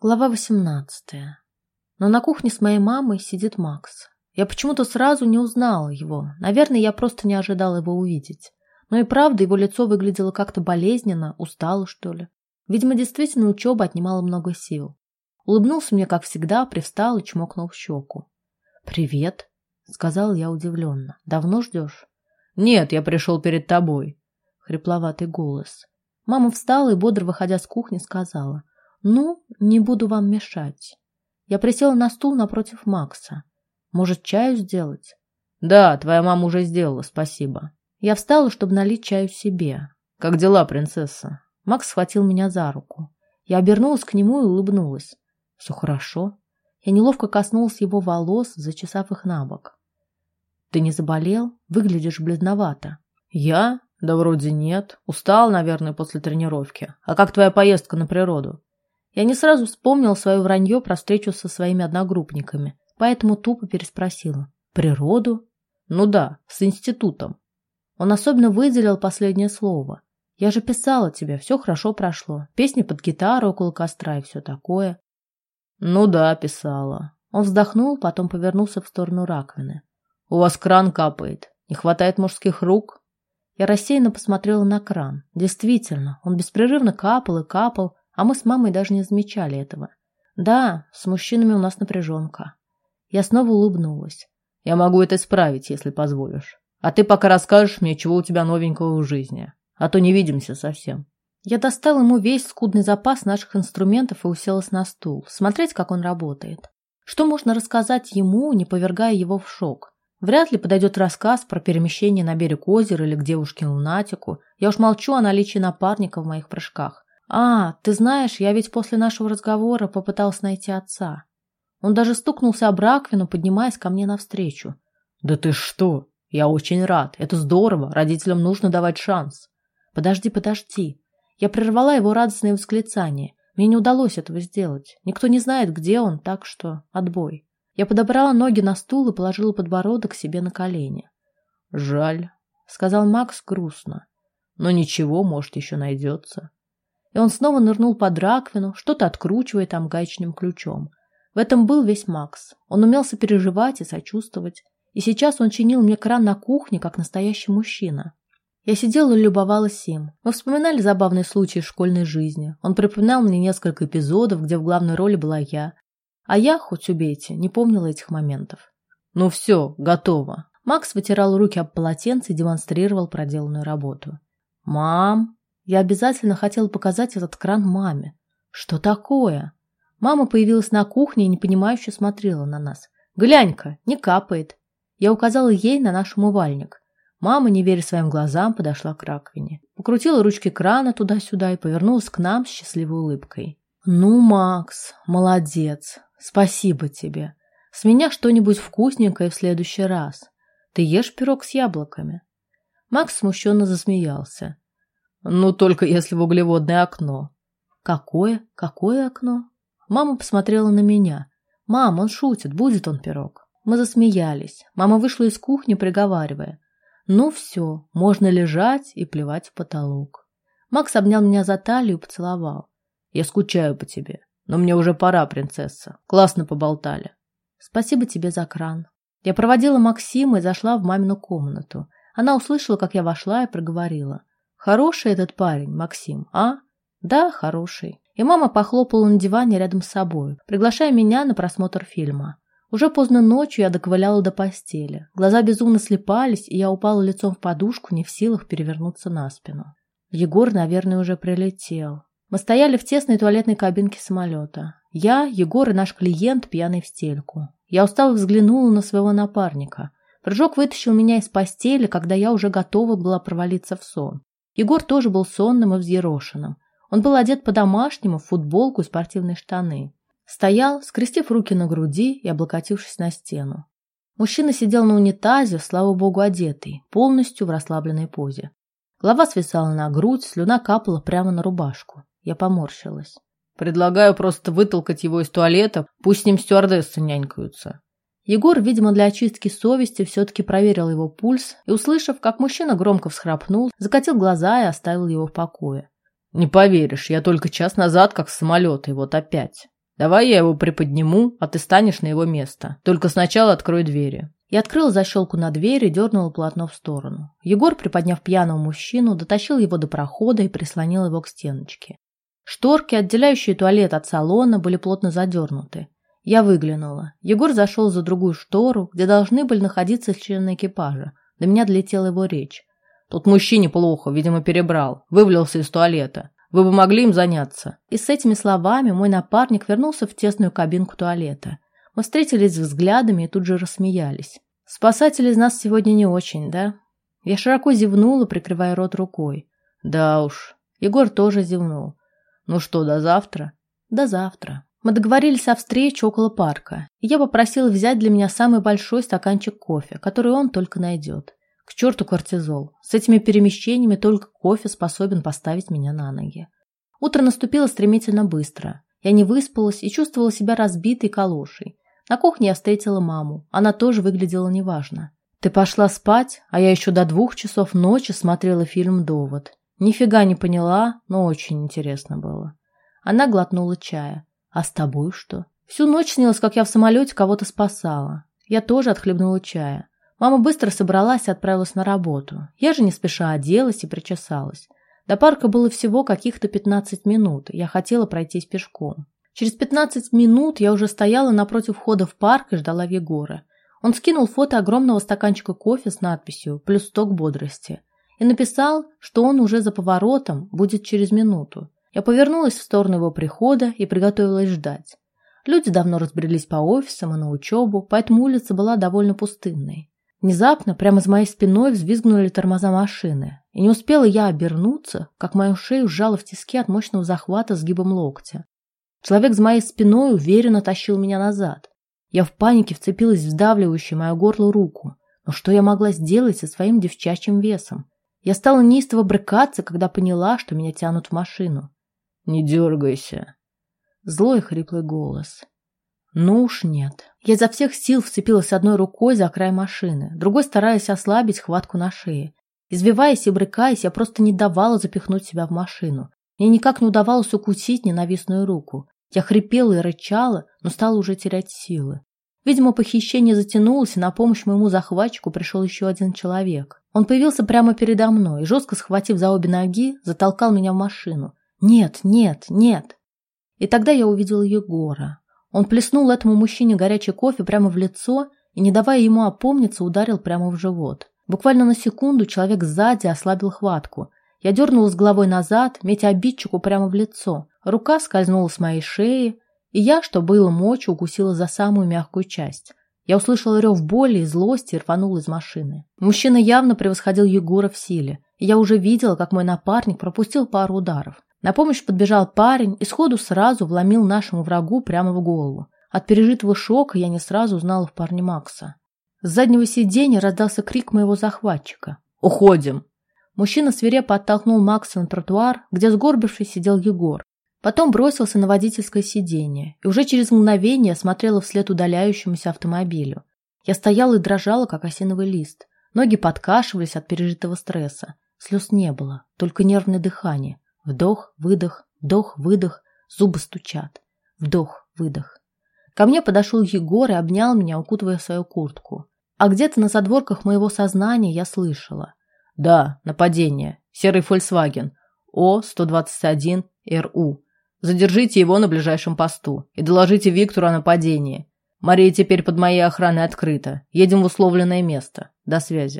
Глава 18. Но на кухне с моей мамой сидит Макс. Я почему-то сразу не узнала его. Наверное, я просто не ожидала его увидеть. Но и правда, его лицо выглядело как-то болезненно, устало, что ли. Видимо, действительно учеба отнимала много сил. Улыбнулся мне, как всегда, привстал и чмокнул в щеку. «Привет», — сказал я удивленно. «Давно ждешь?» «Нет, я пришел перед тобой», — хрипловатый голос. Мама встала и, бодро выходя с кухни, сказала. «Ну, не буду вам мешать». Я присела на стул напротив Макса. «Может, чаю сделать?» «Да, твоя мама уже сделала, спасибо». Я встала, чтобы налить чаю себе. «Как дела, принцесса?» Макс схватил меня за руку. Я обернулась к нему и улыбнулась. «Все хорошо?» Я неловко коснулась его волос, зачесав их на бок. «Ты не заболел? Выглядишь бледновато». «Я? Да вроде нет. Устал, наверное, после тренировки. А как твоя поездка на природу?» Я не сразу вспомнил свое вранье про встречу со своими одногруппниками, поэтому тупо переспросила. «Природу?» «Ну да, с институтом». Он особенно выделил последнее слово. «Я же писала тебе, все хорошо прошло. Песни под гитару около костра и все такое». «Ну да, писала». Он вздохнул, потом повернулся в сторону раковины. «У вас кран капает. Не хватает мужских рук?» Я рассеянно посмотрела на кран. Действительно, он беспрерывно капал и капал, а мы с мамой даже не замечали этого. Да, с мужчинами у нас напряженка. Я снова улыбнулась. Я могу это исправить, если позволишь. А ты пока расскажешь мне, чего у тебя новенького в жизни. А то не видимся совсем. Я достал ему весь скудный запас наших инструментов и уселась на стул, смотреть, как он работает. Что можно рассказать ему, не повергая его в шок? Вряд ли подойдет рассказ про перемещение на берег озера или к девушке-лунатику. Я уж молчу о наличии напарника в моих прыжках. «А, ты знаешь, я ведь после нашего разговора попытался найти отца. Он даже стукнулся об раковину, поднимаясь ко мне навстречу». «Да ты что? Я очень рад. Это здорово. Родителям нужно давать шанс». «Подожди, подожди». Я прервала его радостное восклицание. Мне не удалось этого сделать. Никто не знает, где он, так что отбой. Я подобрала ноги на стул и положила подбородок себе на колени. «Жаль», — сказал Макс грустно. «Но ничего, может, еще найдется» и он снова нырнул под раковину, что-то откручивая там гаечным ключом. В этом был весь Макс. Он умел сопереживать и сочувствовать. И сейчас он чинил мне кран на кухне, как настоящий мужчина. Я сидела и любовалась им. Мы вспоминали забавные случаи школьной жизни. Он припоминал мне несколько эпизодов, где в главной роли была я. А я, хоть убейте, не помнила этих моментов. «Ну все, готово». Макс вытирал руки об полотенце и демонстрировал проделанную работу. «Мам!» Я обязательно хотела показать этот кран маме. Что такое? Мама появилась на кухне и непонимающе смотрела на нас. «Глянь-ка, не капает». Я указала ей на наш умывальник. Мама, не веря своим глазам, подошла к раковине. Покрутила ручки крана туда-сюда и повернулась к нам с счастливой улыбкой. «Ну, Макс, молодец. Спасибо тебе. С меня что-нибудь вкусненькое в следующий раз. Ты ешь пирог с яблоками?» Макс смущенно засмеялся. Ну, только если в углеводное окно. Какое? Какое окно? Мама посмотрела на меня. Мам, он шутит, будет он пирог. Мы засмеялись. Мама вышла из кухни, приговаривая. Ну все, можно лежать и плевать в потолок. Макс обнял меня за талию и поцеловал. Я скучаю по тебе. Но мне уже пора, принцесса. Классно поболтали. Спасибо тебе за кран. Я проводила Максима и зашла в мамину комнату. Она услышала, как я вошла и проговорила. Хороший этот парень, Максим, а? Да, хороший. И мама похлопала на диване рядом с собой, приглашая меня на просмотр фильма. Уже поздно ночью я доковыляла до постели. Глаза безумно слепались, и я упала лицом в подушку, не в силах перевернуться на спину. Егор, наверное, уже прилетел. Мы стояли в тесной туалетной кабинке самолета. Я, Егор и наш клиент, пьяный в стельку. Я устало взглянула на своего напарника. Прыжок вытащил меня из постели, когда я уже готова была провалиться в сон. Егор тоже был сонным и взъерошенным. Он был одет по-домашнему в футболку и спортивные штаны. Стоял, скрестив руки на груди и облокотившись на стену. Мужчина сидел на унитазе, слава богу, одетый, полностью в расслабленной позе. Голова свисала на грудь, слюна капала прямо на рубашку. Я поморщилась. «Предлагаю просто вытолкать его из туалета, пусть с ним стюардессы нянькаются», Егор, видимо, для очистки совести все-таки проверил его пульс и, услышав, как мужчина громко всхрапнул, закатил глаза и оставил его в покое. «Не поверишь, я только час назад как с самолета, и вот опять». Давай я его приподниму, а ты станешь на его место. Только сначала открой двери. Я открыл защелку на двери и дернул полотно в сторону. Егор, приподняв пьяного мужчину, дотащил его до прохода и прислонил его к стеночке. Шторки, отделяющие туалет от салона, были плотно задернуты. Я выглянула. Егор зашел за другую штору, где должны были находиться члены экипажа. До меня долетела его речь. Тут мужчине плохо, видимо, перебрал. Вывалился из туалета. Вы бы могли им заняться. И с этими словами мой напарник вернулся в тесную кабинку туалета. Мы встретились взглядами и тут же рассмеялись. Спасатели из нас сегодня не очень, да? Я широко зевнула, прикрывая рот рукой. Да уж. Егор тоже зевнул. Ну что, до завтра? До завтра. Мы договорились о встрече около парка, я попросила взять для меня самый большой стаканчик кофе, который он только найдет. К черту кортизол. С этими перемещениями только кофе способен поставить меня на ноги. Утро наступило стремительно быстро. Я не выспалась и чувствовала себя разбитой калошей. На кухне я встретила маму. Она тоже выглядела неважно. Ты пошла спать, а я еще до двух часов ночи смотрела фильм «Довод». Нифига не поняла, но очень интересно было. Она глотнула чая. А с тобой что? Всю ночь снилось, как я в самолете кого-то спасала. Я тоже отхлебнула чая. Мама быстро собралась и отправилась на работу. Я же не спеша оделась и причесалась. До парка было всего каких-то 15 минут, я хотела пройтись пешком. Через 15 минут я уже стояла напротив входа в парк и ждала Егора. Он скинул фото огромного стаканчика кофе с надписью «Плюс сток бодрости» и написал, что он уже за поворотом, будет через минуту. Я повернулась в сторону его прихода и приготовилась ждать. Люди давно разбрелись по офисам и на учебу, поэтому улица была довольно пустынной. Внезапно прямо за моей спиной взвизгнули тормоза машины, и не успела я обернуться, как мою шею сжало в тиски от мощного захвата сгибом локтя. Человек за моей спиной уверенно тащил меня назад. Я в панике вцепилась в сдавливающую мое горло руку. Но что я могла сделать со своим девчачьим весом? Я стала неистово брыкаться, когда поняла, что меня тянут в машину. «Не дергайся!» Злой хриплый голос. Ну уж нет. Я изо всех сил вцепилась одной рукой за край машины, другой стараясь ослабить хватку на шее. Извиваясь и брыкаясь, я просто не давала запихнуть себя в машину. Мне никак не удавалось укусить ненавистную руку. Я хрипела и рычала, но стала уже терять силы. Видимо, похищение затянулось, и на помощь моему захватчику пришел еще один человек. Он появился прямо передо мной и, жестко схватив за обе ноги, затолкал меня в машину. «Нет, нет, нет!» И тогда я увидела Егора. Он плеснул этому мужчине горячий кофе прямо в лицо и, не давая ему опомниться, ударил прямо в живот. Буквально на секунду человек сзади ослабил хватку. Я дернулась головой назад, метя обидчику прямо в лицо. Рука скользнула с моей шеи, и я, что было мочи, укусила за самую мягкую часть. Я услышала рев боли и злости и рванула из машины. Мужчина явно превосходил Егора в силе, я уже видела, как мой напарник пропустил пару ударов. На помощь подбежал парень и сходу сразу вломил нашему врагу прямо в голову. От пережитого шока я не сразу узнала в парне Макса. С заднего сиденья раздался крик моего захватчика. «Уходим!» Мужчина свирепо оттолкнул Макса на тротуар, где сгорбившись сидел Егор. Потом бросился на водительское сиденье, и уже через мгновение смотрела вслед удаляющемуся автомобилю. Я стояла и дрожала, как осиновый лист. Ноги подкашивались от пережитого стресса. Слез не было, только нервное дыхание. Вдох, выдох, вдох, выдох, зубы стучат. Вдох, выдох. Ко мне подошел Егор и обнял меня, укутывая свою куртку. А где-то на задворках моего сознания я слышала. Да, нападение. Серый Volkswagen. О-121-РУ. Задержите его на ближайшем посту и доложите Виктору о нападении. Мария теперь под моей охраной открыта. Едем в условленное место. До связи.